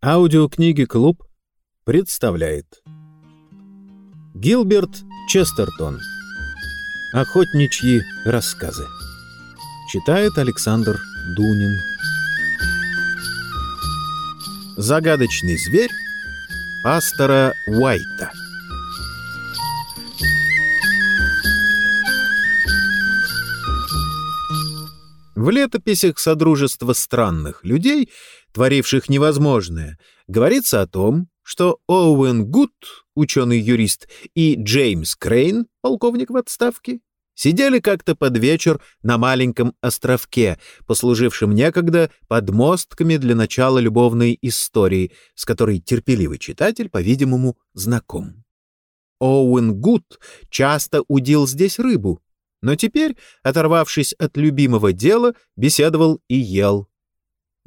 Аудиокниги «Клуб» представляет Гилберт Честертон. Охотничьи рассказы Читает Александр Дунин. Загадочный зверь пастора Уайта. В летописях Содружества странных людей, творивших невозможное, говорится о том, что Оуэн Гуд, ученый-юрист, и Джеймс Крейн, полковник в отставке, сидели как-то под вечер на маленьком островке, послужившем некогда подмостками для начала любовной истории, с которой терпеливый читатель, по-видимому, знаком. Оуэн Гуд часто удил здесь рыбу, но теперь, оторвавшись от любимого дела, беседовал и ел.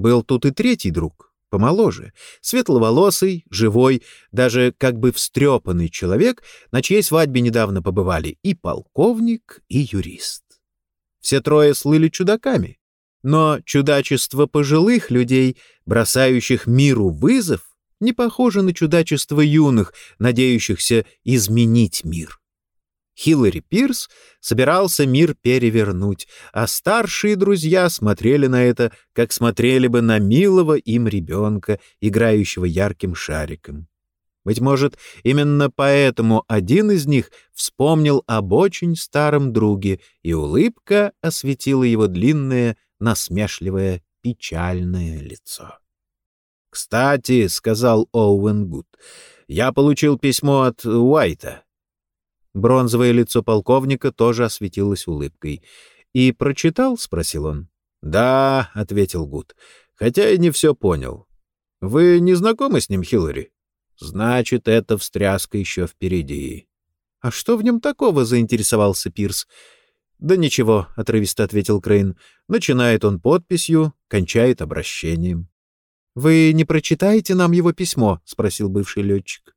Был тут и третий друг, помоложе, светловолосый, живой, даже как бы встрепанный человек, на чьей свадьбе недавно побывали и полковник, и юрист. Все трое слыли чудаками, но чудачество пожилых людей, бросающих миру вызов, не похоже на чудачество юных, надеющихся изменить мир. Хиллари Пирс собирался мир перевернуть, а старшие друзья смотрели на это, как смотрели бы на милого им ребенка, играющего ярким шариком. Быть может, именно поэтому один из них вспомнил об очень старом друге, и улыбка осветила его длинное, насмешливое, печальное лицо. «Кстати», — сказал Оуэн Гуд, — «я получил письмо от Уайта. Бронзовое лицо полковника тоже осветилось улыбкой. «И прочитал?» — спросил он. «Да», — ответил Гуд, — «хотя и не все понял. Вы не знакомы с ним, Хиллари?» «Значит, эта встряска еще впереди». «А что в нем такого?» — заинтересовался Пирс. «Да ничего», — отрывисто ответил Крейн. «Начинает он подписью, кончает обращением». «Вы не прочитаете нам его письмо?» — спросил бывший летчик.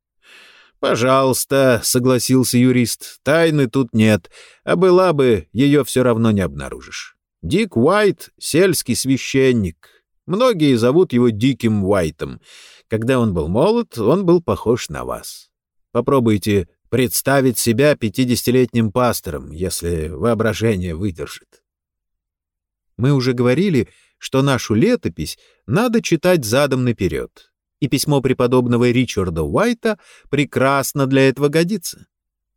«Пожалуйста», — согласился юрист, — «тайны тут нет, а была бы, ее все равно не обнаружишь. Дик Уайт — сельский священник. Многие зовут его Диким Уайтом. Когда он был молод, он был похож на вас. Попробуйте представить себя пятидесятилетним пастором, если воображение выдержит». Мы уже говорили, что нашу летопись надо читать задом наперед и письмо преподобного Ричарда Уайта прекрасно для этого годится.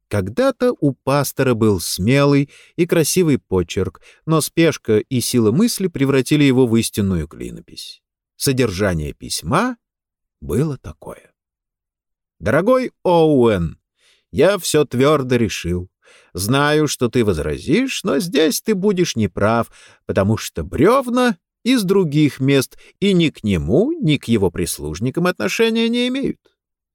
Когда-то у пастора был смелый и красивый почерк, но спешка и сила мысли превратили его в истинную клинопись. Содержание письма было такое. «Дорогой Оуэн, я все твердо решил. Знаю, что ты возразишь, но здесь ты будешь неправ, потому что бревна из других мест и ни к нему, ни к его прислужникам отношения не имеют.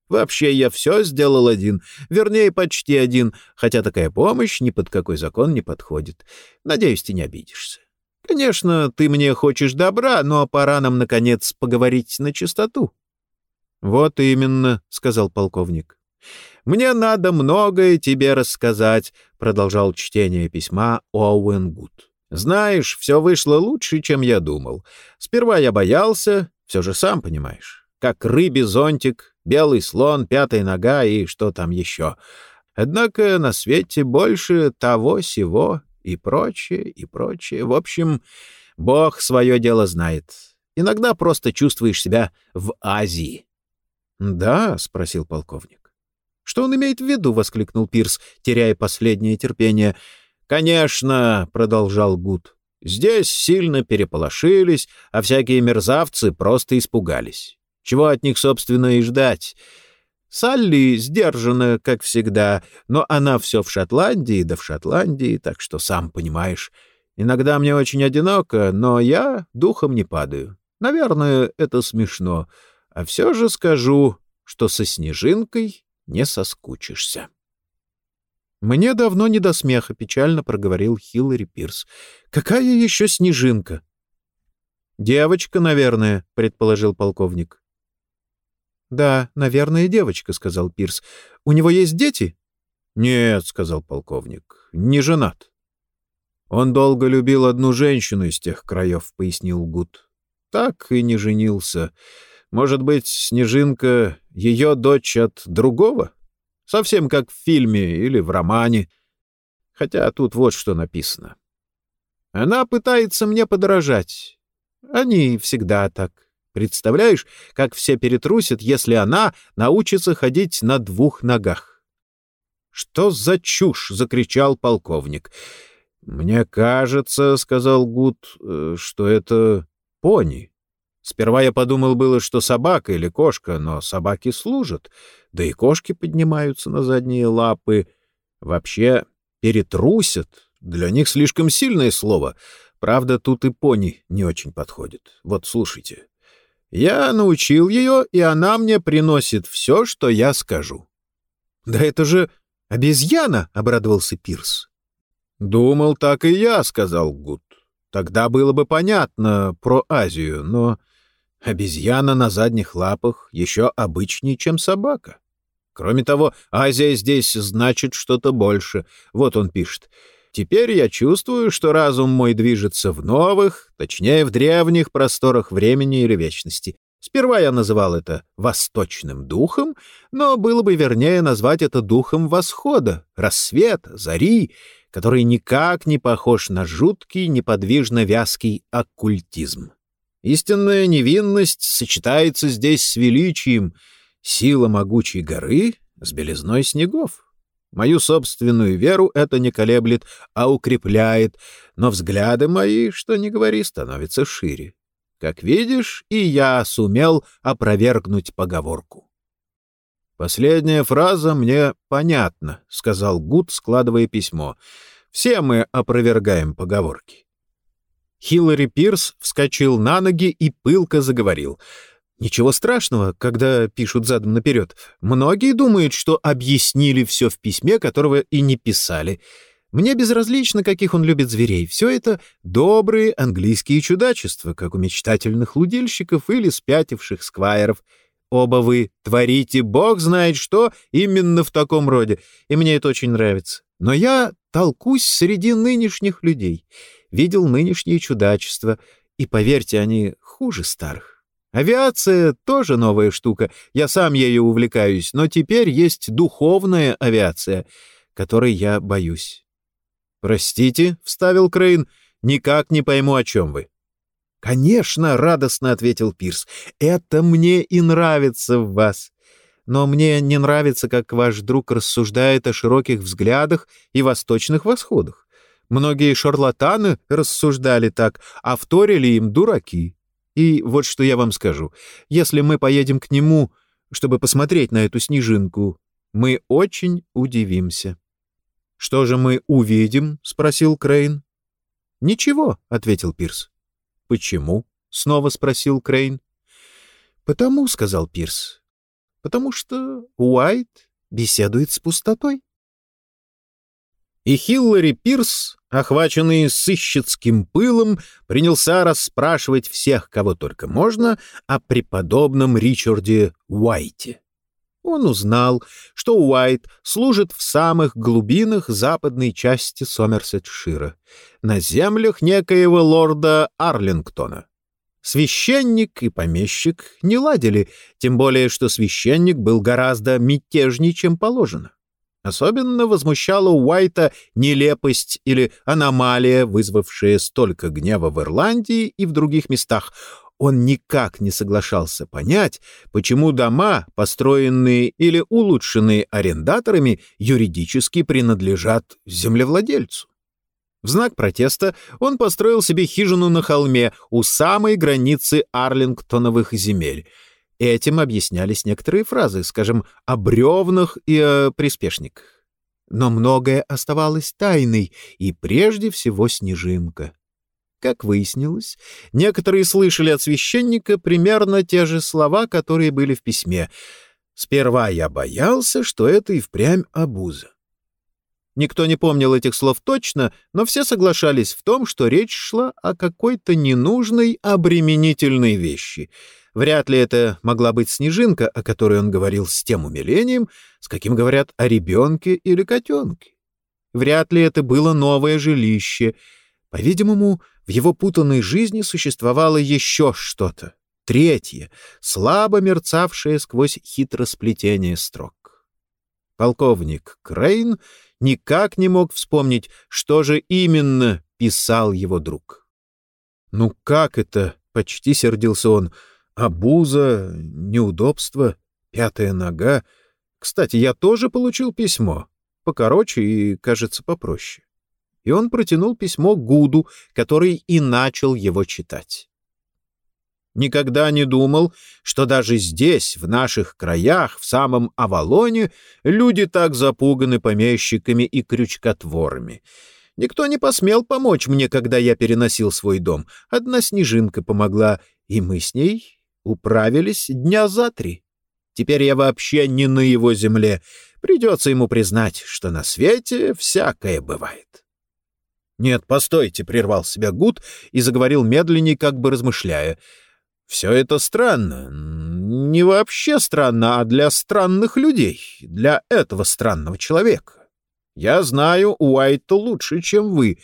Вообще я все сделал один, вернее, почти один, хотя такая помощь ни под какой закон не подходит. Надеюсь, ты не обидишься. Конечно, ты мне хочешь добра, но пора нам, наконец, поговорить на чистоту. — Вот именно, — сказал полковник. — Мне надо многое тебе рассказать, — продолжал чтение письма Оуэн Гуд. Знаешь, все вышло лучше, чем я думал. Сперва я боялся, все же сам понимаешь, как рыбий зонтик, белый слон, пятая нога и что там еще. Однако на свете больше того-сего и прочее, и прочее. В общем, Бог свое дело знает. Иногда просто чувствуешь себя в Азии. — Да, — спросил полковник. — Что он имеет в виду? — воскликнул Пирс, теряя последнее терпение. — «Конечно», — продолжал Гуд, — «здесь сильно переполошились, а всякие мерзавцы просто испугались. Чего от них, собственно, и ждать?» Салли сдержана, как всегда, но она все в Шотландии, да в Шотландии, так что сам понимаешь. Иногда мне очень одиноко, но я духом не падаю. Наверное, это смешно. А все же скажу, что со Снежинкой не соскучишься. «Мне давно не до смеха», — печально проговорил Хиллари Пирс. «Какая еще снежинка?» «Девочка, наверное», — предположил полковник. «Да, наверное, девочка», — сказал Пирс. «У него есть дети?» «Нет», — сказал полковник, — «не женат». «Он долго любил одну женщину из тех краев», — пояснил Гуд. «Так и не женился. Может быть, Снежинка — ее дочь от другого? Совсем как в фильме или в романе. Хотя тут вот что написано. Она пытается мне подражать. Они всегда так. Представляешь, как все перетрусят, если она научится ходить на двух ногах? «Что за чушь?» — закричал полковник. «Мне кажется, — сказал Гуд, — что это пони. Сперва я подумал было, что собака или кошка, но собаки служат, да и кошки поднимаются на задние лапы. Вообще перетрусят. Для них слишком сильное слово. Правда, тут и пони не очень подходит. Вот слушайте. Я научил ее, и она мне приносит все, что я скажу. — Да это же обезьяна! — обрадовался Пирс. — Думал, так и я, — сказал Гуд. Тогда было бы понятно про Азию, но обезьяна на задних лапах еще обычнее, чем собака. Кроме того, Азия здесь значит что-то больше. Вот он пишет. Теперь я чувствую, что разум мой движется в новых, точнее, в древних просторах времени или вечности. Сперва я называл это «восточным духом», но было бы вернее назвать это духом восхода, рассвета, зари, который никак не похож на жуткий, неподвижно вязкий оккультизм. Истинная невинность сочетается здесь с величием, сила могучей горы с белизной снегов. Мою собственную веру это не колеблет, а укрепляет, но взгляды мои, что ни говори, становятся шире. Как видишь, и я сумел опровергнуть поговорку. «Последняя фраза мне понятна», — сказал Гуд, складывая письмо. «Все мы опровергаем поговорки». Хиллари Пирс вскочил на ноги и пылко заговорил — Ничего страшного, когда пишут задом наперед. Многие думают, что объяснили все в письме, которого и не писали. Мне безразлично, каких он любит зверей. Все это добрые английские чудачества, как у мечтательных лудильщиков или спятивших сквайров. Оба вы творите, бог знает что, именно в таком роде, и мне это очень нравится. Но я толкусь среди нынешних людей, видел нынешние чудачества, и, поверьте, они хуже старых. Авиация тоже новая штука, я сам ею увлекаюсь, но теперь есть духовная авиация, которой я боюсь. «Простите», — вставил Крейн, — «никак не пойму, о чем вы». «Конечно», — радостно ответил Пирс, — «это мне и нравится в вас. Но мне не нравится, как ваш друг рассуждает о широких взглядах и восточных восходах. Многие шарлатаны рассуждали так, а вторили им дураки. И вот что я вам скажу. Если мы поедем к нему, чтобы посмотреть на эту снежинку, мы очень удивимся. — Что же мы увидим? — спросил Крейн. — Ничего, — ответил Пирс. — Почему? — снова спросил Крейн. — Потому, — сказал Пирс, — потому что Уайт беседует с пустотой. И Хиллари Пирс охваченный сыщицким пылом, принялся расспрашивать всех, кого только можно, о преподобном Ричарде Уайте. Он узнал, что Уайт служит в самых глубинах западной части Сомерсетшира, на землях некоего лорда Арлингтона. Священник и помещик не ладили, тем более что священник был гораздо мятежнее, чем положено. Особенно возмущала Уайта нелепость или аномалия, вызвавшая столько гнева в Ирландии и в других местах. Он никак не соглашался понять, почему дома, построенные или улучшенные арендаторами, юридически принадлежат землевладельцу. В знак протеста он построил себе хижину на холме у самой границы Арлингтоновых земель — Этим объяснялись некоторые фразы, скажем, о бревнах и о приспешниках. Но многое оставалось тайной, и прежде всего снежинка. Как выяснилось, некоторые слышали от священника примерно те же слова, которые были в письме. «Сперва я боялся, что это и впрямь обуза». Никто не помнил этих слов точно, но все соглашались в том, что речь шла о какой-то ненужной, обременительной вещи — Вряд ли это могла быть снежинка, о которой он говорил с тем умилением, с каким говорят о ребенке или котенке. Вряд ли это было новое жилище. По-видимому, в его путанной жизни существовало еще что-то. третье, слабо мерцавшее сквозь хитросплетение строк. Полковник Крейн никак не мог вспомнить, что же именно писал его друг. «Ну как это?» — почти сердился он. «Обуза, неудобство, пятая нога. Кстати, я тоже получил письмо. Покороче и, кажется, попроще». И он протянул письмо Гуду, который и начал его читать. Никогда не думал, что даже здесь, в наших краях, в самом Авалоне, люди так запуганы помещиками и крючкотворами. Никто не посмел помочь мне, когда я переносил свой дом. Одна снежинка помогла, и мы с ней управились дня за три. Теперь я вообще не на его земле. Придется ему признать, что на свете всякое бывает. «Нет, постойте», — прервал себя Гуд и заговорил медленнее, как бы размышляя — все это странно. Не вообще странно, а для странных людей, для этого странного человека. Я знаю Уайта лучше, чем вы.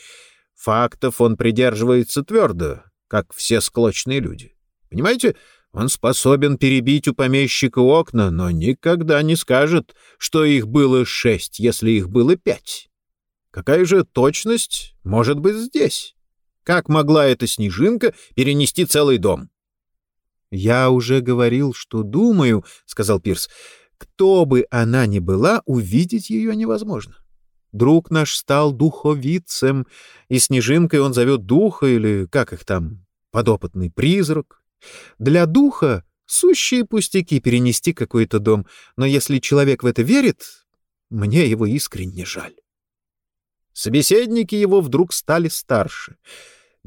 Фактов он придерживается твердо, как все склочные люди. Понимаете, он способен перебить у помещика окна, но никогда не скажет, что их было шесть, если их было пять. Какая же точность может быть здесь? Как могла эта снежинка перенести целый дом? «Я уже говорил, что думаю», — сказал Пирс, — «кто бы она ни была, увидеть ее невозможно. Друг наш стал духовицем, и снежинкой он зовет духа или, как их там, подопытный призрак. Для духа сущие пустяки перенести какой-то дом, но если человек в это верит, мне его искренне жаль». Собеседники его вдруг стали старше —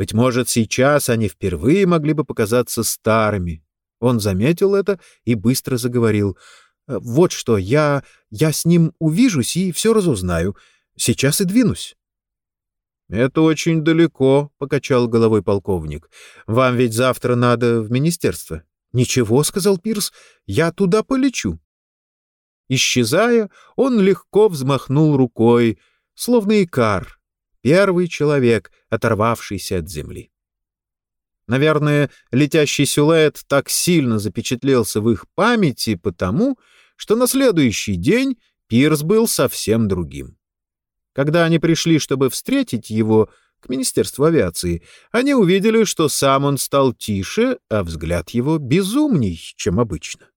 быть может, сейчас они впервые могли бы показаться старыми. Он заметил это и быстро заговорил. «Э, «Вот что, я... я с ним увижусь и все разузнаю. Сейчас и двинусь». «Это очень далеко», — покачал головой полковник. «Вам ведь завтра надо в министерство». «Ничего», — сказал Пирс, — «я туда полечу». Исчезая, он легко взмахнул рукой, словно икар, первый человек, оторвавшийся от земли. Наверное, летящий силуэт так сильно запечатлелся в их памяти потому, что на следующий день Пирс был совсем другим. Когда они пришли, чтобы встретить его к Министерству авиации, они увидели, что сам он стал тише, а взгляд его безумней, чем обычно.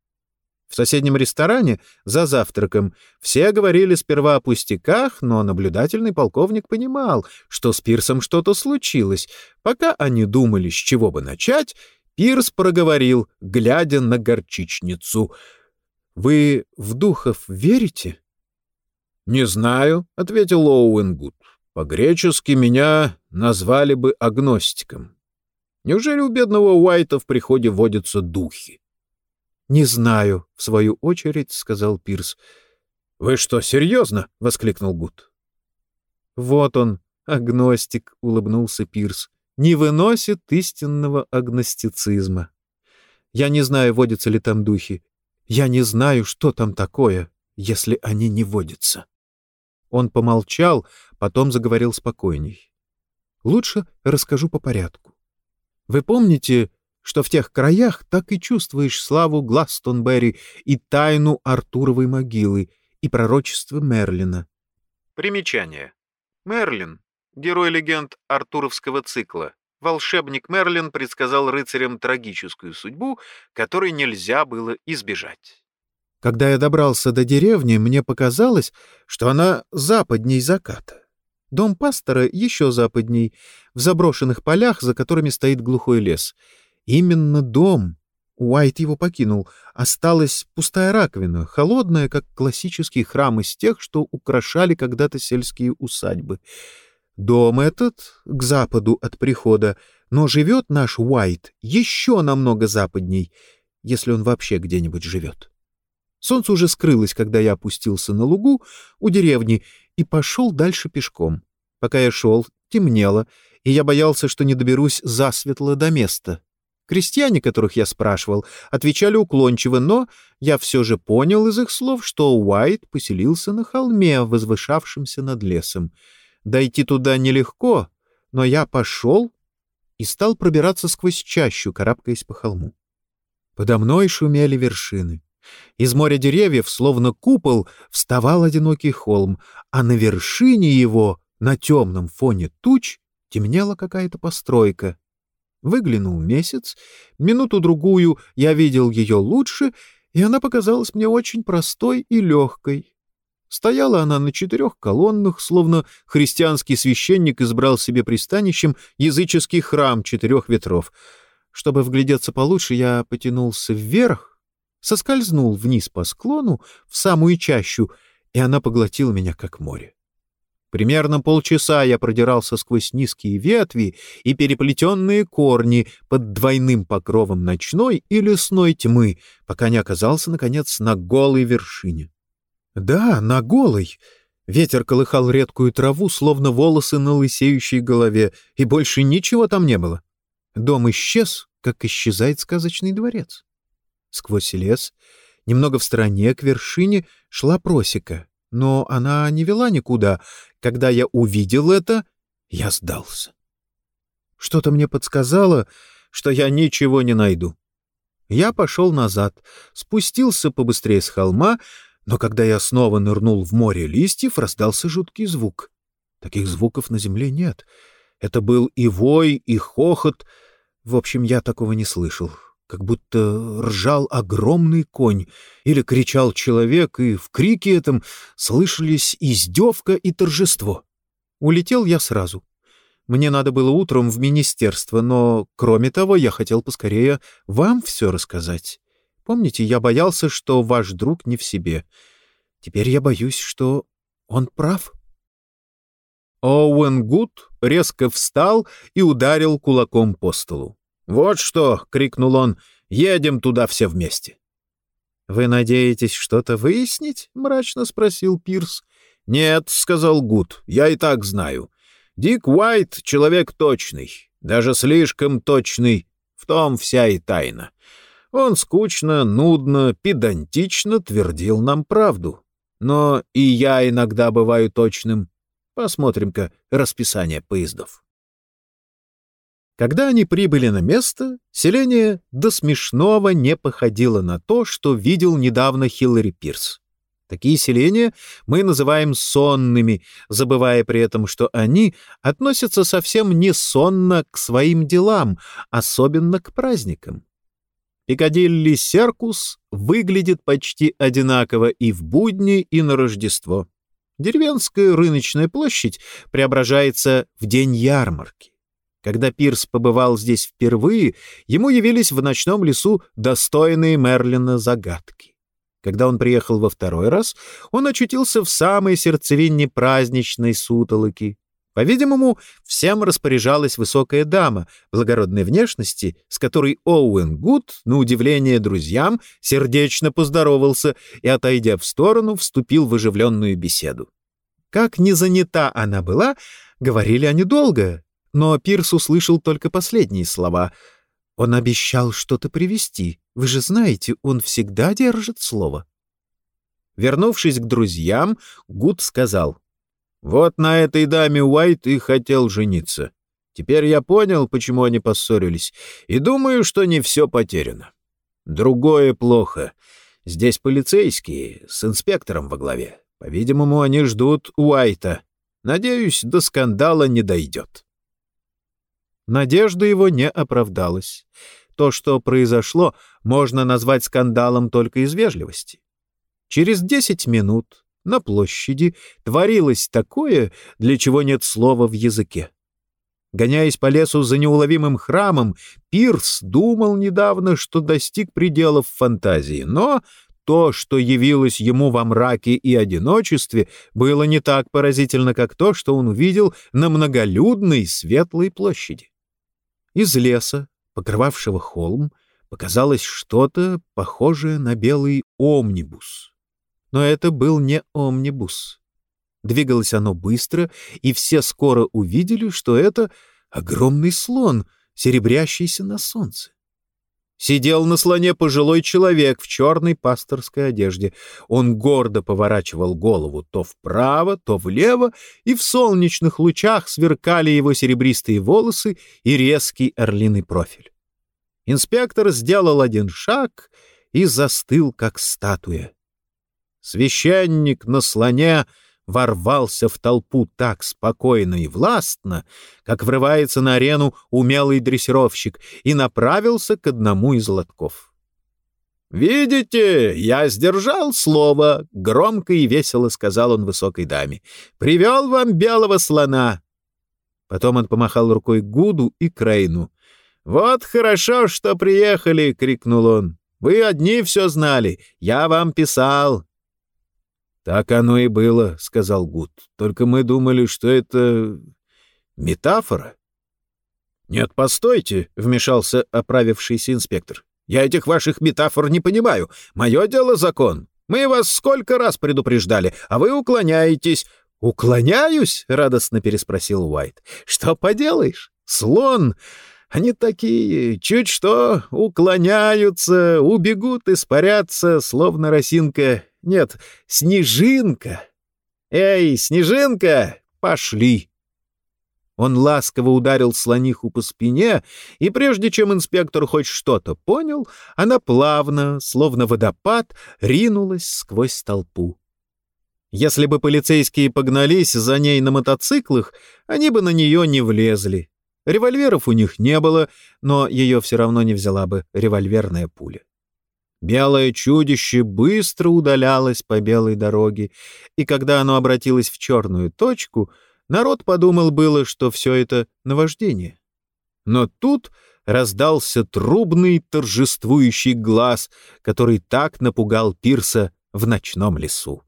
В соседнем ресторане, за завтраком, все говорили сперва о пустяках, но наблюдательный полковник понимал, что с Пирсом что-то случилось. Пока они думали, с чего бы начать, Пирс проговорил, глядя на горчичницу. «Вы в духов верите?» «Не знаю», — ответил Оуэн Гуд. «По-гречески меня назвали бы агностиком. Неужели у бедного Уайта в приходе водятся духи?» «Не знаю», — в свою очередь сказал Пирс. «Вы что, серьезно?» — воскликнул Гуд. «Вот он, агностик», — улыбнулся Пирс. «Не выносит истинного агностицизма. Я не знаю, водятся ли там духи. Я не знаю, что там такое, если они не водятся». Он помолчал, потом заговорил спокойней. «Лучше расскажу по порядку. Вы помните что в тех краях так и чувствуешь славу Гластонберри и тайну Артуровой могилы и пророчество Мерлина. Примечание. Мерлин — герой легенд Артуровского цикла. Волшебник Мерлин предсказал рыцарям трагическую судьбу, которой нельзя было избежать. Когда я добрался до деревни, мне показалось, что она западней заката. Дом пастора еще западней, в заброшенных полях, за которыми стоит глухой лес — Именно дом. Уайт его покинул. Осталась пустая раковина, холодная, как классический храм из тех, что украшали когда-то сельские усадьбы. Дом этот к западу от прихода, но живет наш Уайт еще намного западней, если он вообще где-нибудь живет. Солнце уже скрылось, когда я опустился на лугу у деревни и пошел дальше пешком. Пока я шел, темнело, и я боялся, что не доберусь засветло до места, Крестьяне, которых я спрашивал, отвечали уклончиво, но я все же понял из их слов, что Уайт поселился на холме, возвышавшемся над лесом. Дойти туда нелегко, но я пошел и стал пробираться сквозь чащу, карабкаясь по холму. Подо мной шумели вершины. Из моря деревьев, словно купол, вставал одинокий холм, а на вершине его, на темном фоне туч, темнела какая-то постройка. Выглянул месяц, минуту-другую я видел ее лучше, и она показалась мне очень простой и легкой. Стояла она на четырех колоннах, словно христианский священник избрал себе пристанищем языческий храм четырех ветров. Чтобы вглядеться получше, я потянулся вверх, соскользнул вниз по склону, в самую чащу, и она поглотила меня, как море. Примерно полчаса я продирался сквозь низкие ветви и переплетенные корни под двойным покровом ночной и лесной тьмы, пока не оказался, наконец, на голой вершине. Да, на голой. Ветер колыхал редкую траву, словно волосы на лысеющей голове, и больше ничего там не было. Дом исчез, как исчезает сказочный дворец. Сквозь лес, немного в стороне, к вершине, шла просека, но она не вела никуда. Когда я увидел это, я сдался. Что-то мне подсказало, что я ничего не найду. Я пошел назад, спустился побыстрее с холма, но когда я снова нырнул в море листьев, раздался жуткий звук. Таких звуков на земле нет. Это был и вой, и хохот. В общем, я такого не слышал как будто ржал огромный конь или кричал человек, и в крике этом слышались издевка и торжество. Улетел я сразу. Мне надо было утром в министерство, но, кроме того, я хотел поскорее вам все рассказать. Помните, я боялся, что ваш друг не в себе. Теперь я боюсь, что он прав. Оуэн Гуд резко встал и ударил кулаком по столу. «Вот что!» — крикнул он. «Едем туда все вместе!» «Вы надеетесь что-то выяснить?» — мрачно спросил Пирс. «Нет», — сказал Гуд, — «я и так знаю. Дик Уайт — человек точный, даже слишком точный. В том вся и тайна. Он скучно, нудно, педантично твердил нам правду. Но и я иногда бываю точным. Посмотрим-ка расписание поездов. Когда они прибыли на место, селение до смешного не походило на то, что видел недавно Хиллари Пирс. Такие селения мы называем сонными, забывая при этом, что они относятся совсем не сонно к своим делам, особенно к праздникам. Пикадилли Серкус выглядит почти одинаково и в будни, и на Рождество. Деревенская рыночная площадь преображается в день ярмарки. Когда Пирс побывал здесь впервые, ему явились в ночном лесу достойные Мерлина загадки. Когда он приехал во второй раз, он очутился в самой сердцевине праздничной сутолоки. По-видимому, всем распоряжалась высокая дама благородной внешности, с которой Оуэн Гуд, на удивление друзьям, сердечно поздоровался и, отойдя в сторону, вступил в оживленную беседу. Как не занята она была, говорили они долго, но Пирс услышал только последние слова. «Он обещал что-то привезти. Вы же знаете, он всегда держит слово». Вернувшись к друзьям, Гуд сказал, «Вот на этой даме Уайт и хотел жениться. Теперь я понял, почему они поссорились, и думаю, что не все потеряно. Другое плохо. Здесь полицейские, с инспектором во главе. По-видимому, они ждут Уайта. Надеюсь, до скандала не дойдет». Надежда его не оправдалась. То, что произошло, можно назвать скандалом только из вежливости. Через десять минут на площади творилось такое, для чего нет слова в языке. Гоняясь по лесу за неуловимым храмом, Пирс думал недавно, что достиг пределов фантазии, но то, что явилось ему во мраке и одиночестве, было не так поразительно, как то, что он увидел на многолюдной светлой площади. Из леса, покрывавшего холм, показалось что-то похожее на белый омнибус. Но это был не омнибус. Двигалось оно быстро, и все скоро увидели, что это огромный слон, серебрящийся на солнце. Сидел на слоне пожилой человек в черной пасторской одежде. Он гордо поворачивал голову то вправо, то влево, и в солнечных лучах сверкали его серебристые волосы и резкий орлиный профиль. Инспектор сделал один шаг и застыл, как статуя. Священник на слоне ворвался в толпу так спокойно и властно, как врывается на арену умелый дрессировщик, и направился к одному из лотков. «Видите, я сдержал слово», — громко и весело сказал он высокой даме. «Привел вам белого слона». Потом он помахал рукой Гуду и Крейну. «Вот хорошо, что приехали!» — крикнул он. «Вы одни все знали. Я вам писал». «Так оно и было», — сказал Гуд. «Только мы думали, что это метафора». «Нет, постойте», — вмешался оправившийся инспектор. Я этих ваших метафор не понимаю. Мое дело закон. Мы вас сколько раз предупреждали, а вы уклоняетесь». «Уклоняюсь?» — радостно переспросил Уайт. «Что поделаешь? Слон. Они такие, чуть что, уклоняются, убегут, испарятся, словно росинка. Нет, снежинка. Эй, снежинка, пошли!» Он ласково ударил слониху по спине, и прежде чем инспектор хоть что-то понял, она плавно, словно водопад, ринулась сквозь толпу. Если бы полицейские погнались за ней на мотоциклах, они бы на нее не влезли. Револьверов у них не было, но ее все равно не взяла бы револьверная пуля. Белое чудище быстро удалялось по белой дороге, и когда оно обратилось в черную точку — Народ подумал было, что все это наваждение. Но тут раздался трубный торжествующий глаз, который так напугал Пирса в ночном лесу.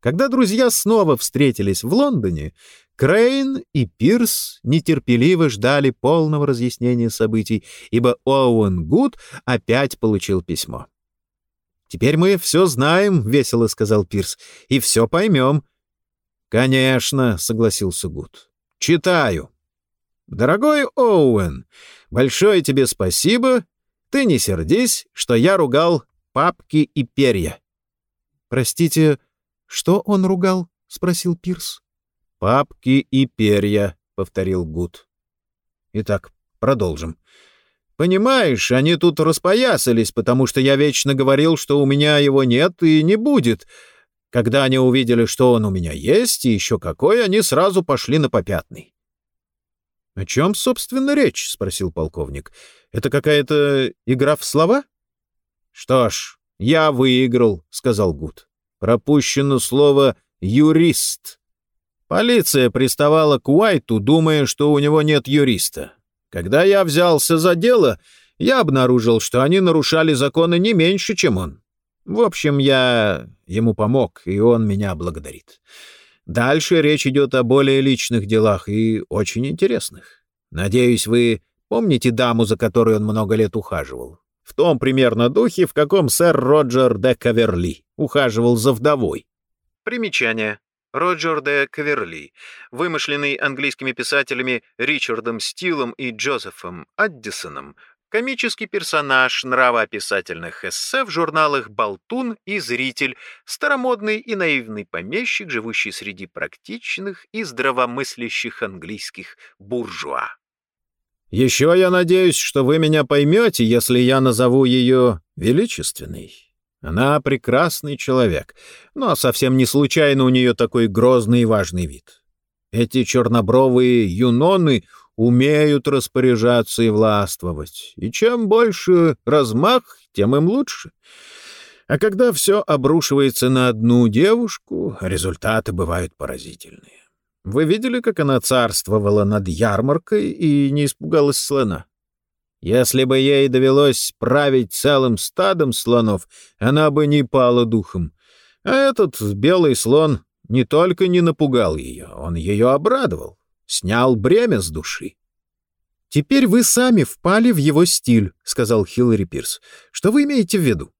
Когда друзья снова встретились в Лондоне, Крейн и Пирс нетерпеливо ждали полного разъяснения событий, ибо Оуэн Гуд опять получил письмо. «Теперь мы все знаем», — весело сказал Пирс, — «и все поймем. «Конечно», — согласился Гуд. «Читаю. Дорогой Оуэн, большое тебе спасибо. Ты не сердись, что я ругал папки и перья». «Простите, что он ругал?» — спросил Пирс. «Папки и перья», — повторил Гуд. «Итак, продолжим. Понимаешь, они тут распоясались, потому что я вечно говорил, что у меня его нет и не будет, когда они увидели, что он у меня есть, и еще какой, они сразу пошли на попятный. — О чем, собственно, речь? — спросил полковник. — Это какая-то игра в слова? — Что ж, я выиграл, — сказал Гуд. Пропущено слово «юрист». Полиция приставала к Уайту, думая, что у него нет юриста. Когда я взялся за дело, я обнаружил, что они нарушали законы не меньше, чем он. В общем, я ему помог, и он меня благодарит. Дальше речь идет о более личных делах и очень интересных. Надеюсь, вы помните даму, за которой он много лет ухаживал? В том примерно духе, в каком сэр Роджер де Каверли ухаживал за вдовой. Примечание. Роджер де Каверли, вымышленный английскими писателями Ричардом Стилом и Джозефом Аддисоном, комический персонаж нравоописательных эссе в журналах «Болтун» и «Зритель», старомодный и наивный помещик, живущий среди практичных и здравомыслящих английских буржуа. «Еще я надеюсь, что вы меня поймете, если я назову ее величественной. Она прекрасный человек, но совсем не случайно у нее такой грозный и важный вид. Эти чернобровые юноны — умеют распоряжаться и властвовать, и чем больше размах, тем им лучше. А когда все обрушивается на одну девушку, результаты бывают поразительные. Вы видели, как она царствовала над ярмаркой и не испугалась слона? Если бы ей довелось править целым стадом слонов, она бы не пала духом. А этот белый слон не только не напугал ее, он ее обрадовал снял бремя с души. «Теперь вы сами впали в его стиль», — сказал Хиллари Пирс. «Что вы имеете в виду?»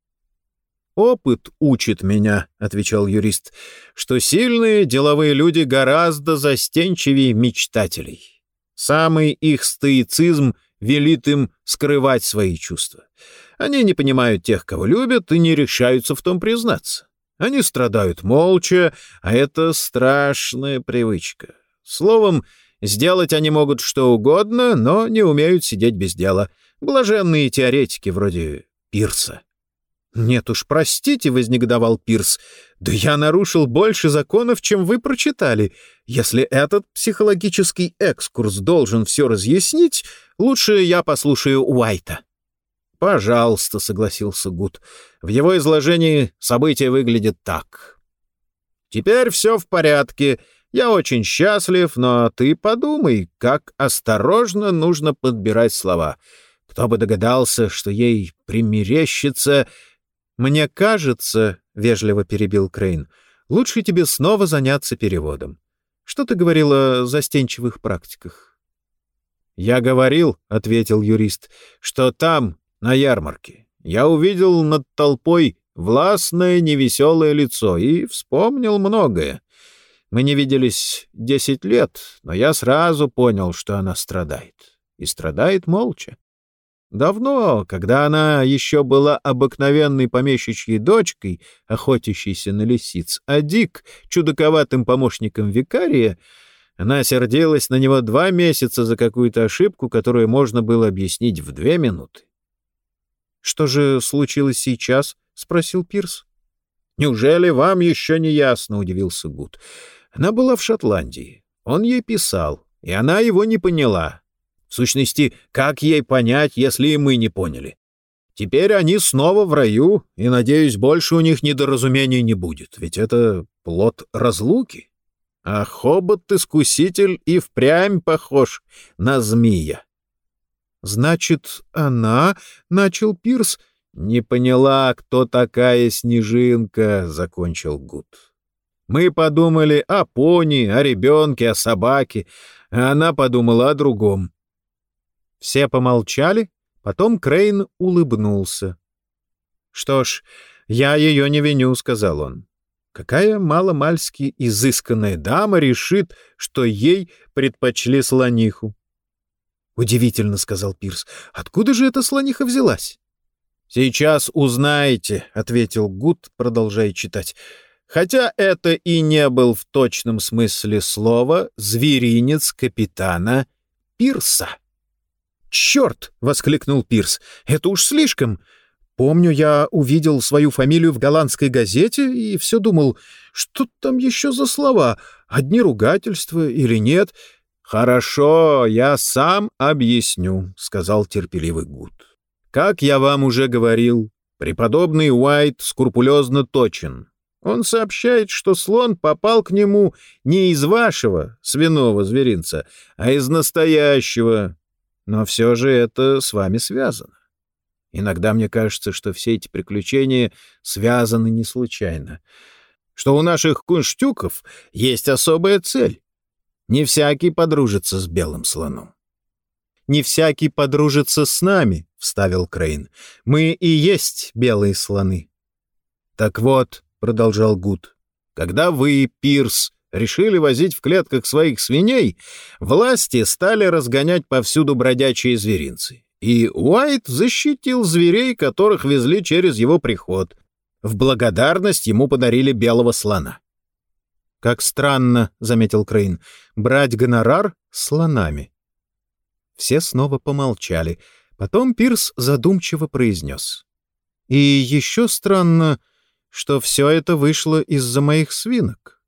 «Опыт учит меня», — отвечал юрист, «что сильные деловые люди гораздо застенчивее мечтателей. Самый их стоицизм велит им скрывать свои чувства. Они не понимают тех, кого любят, и не решаются в том признаться. Они страдают молча, а это страшная привычка. Словом, Сделать они могут что угодно, но не умеют сидеть без дела. Блаженные теоретики вроде Пирса. «Нет уж, простите», — вознегодовал Пирс. «Да я нарушил больше законов, чем вы прочитали. Если этот психологический экскурс должен все разъяснить, лучше я послушаю Уайта». «Пожалуйста», — согласился Гуд. «В его изложении события выглядят так. Теперь все в порядке. Я очень счастлив, но ты подумай, как осторожно нужно подбирать слова. Кто бы догадался, что ей примерещится...» «Мне кажется», — вежливо перебил Крейн, — «лучше тебе снова заняться переводом. Что ты говорил о застенчивых практиках?» «Я говорил», — ответил юрист, — «что там, на ярмарке. Я увидел над толпой властное невеселое лицо и вспомнил многое. Мы не виделись десять лет, но я сразу понял, что она страдает. И страдает молча. Давно, когда она еще была обыкновенной помещичьей дочкой, охотящейся на лисиц, а Дик — чудаковатым помощником викария, она сердилась на него два месяца за какую-то ошибку, которую можно было объяснить в две минуты. «Что же случилось сейчас?» — спросил Пирс. «Неужели вам еще не ясно?» — удивился Гуд. «Она была в Шотландии. Он ей писал, и она его не поняла. В сущности, как ей понять, если и мы не поняли? Теперь они снова в раю, и, надеюсь, больше у них недоразумений не будет, ведь это плод разлуки. А хобот-искуситель и впрямь похож на змея. «Значит, она...» — начал Пирс. «Не поняла, кто такая Снежинка», — закончил Гуд. «Мы подумали о пони, о ребенке, о собаке, а она подумала о другом». Все помолчали, потом Крейн улыбнулся. «Что ж, я ее не виню», — сказал он. «Какая маломальски изысканная дама решит, что ей предпочли слониху?» «Удивительно», — сказал Пирс. «Откуда же эта слониха взялась?» «Сейчас узнаете», — ответил Гуд, продолжая читать. «Хотя это и не был в точном смысле слова зверинец капитана Пирса». «Черт!» — воскликнул Пирс. «Это уж слишком. Помню, я увидел свою фамилию в голландской газете и все думал, что там еще за слова, одни ругательства или нет. «Хорошо, я сам объясню», — сказал терпеливый Гуд. «Как я вам уже говорил, преподобный Уайт скрупулезно точен. Он сообщает, что слон попал к нему не из вашего свиного зверинца, а из настоящего. Но все же это с вами связано. Иногда мне кажется, что все эти приключения связаны не случайно. Что у наших кунштюков есть особая цель не всякий подружится с белым слоном. «Не всякий подружится с нами», — вставил Крейн. «Мы и есть белые слоны». «Так вот», — продолжал Гуд, — «когда вы, Пирс, решили возить в клетках своих свиней, власти стали разгонять повсюду бродячие зверинцы. И Уайт защитил зверей, которых везли через его приход. В благодарность ему подарили белого слона. «Как странно», — заметил Крейн, — «брать гонорар слонами». Все снова помолчали. Потом Пирс задумчиво произнес. «И еще странно, что все это вышло из-за моих свинок.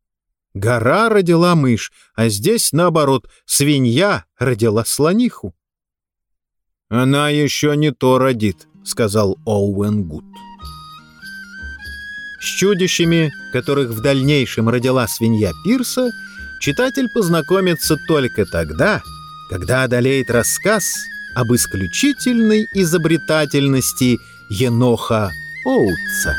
Гора родила мышь, а здесь, наоборот, свинья родила слониху». «Она еще не то родит», — сказал Оуэн Гуд. С чудищами, которых в дальнейшем родила свинья Пирса, читатель познакомится только тогда, когда одолеет рассказ об исключительной изобретательности Еноха Оутса.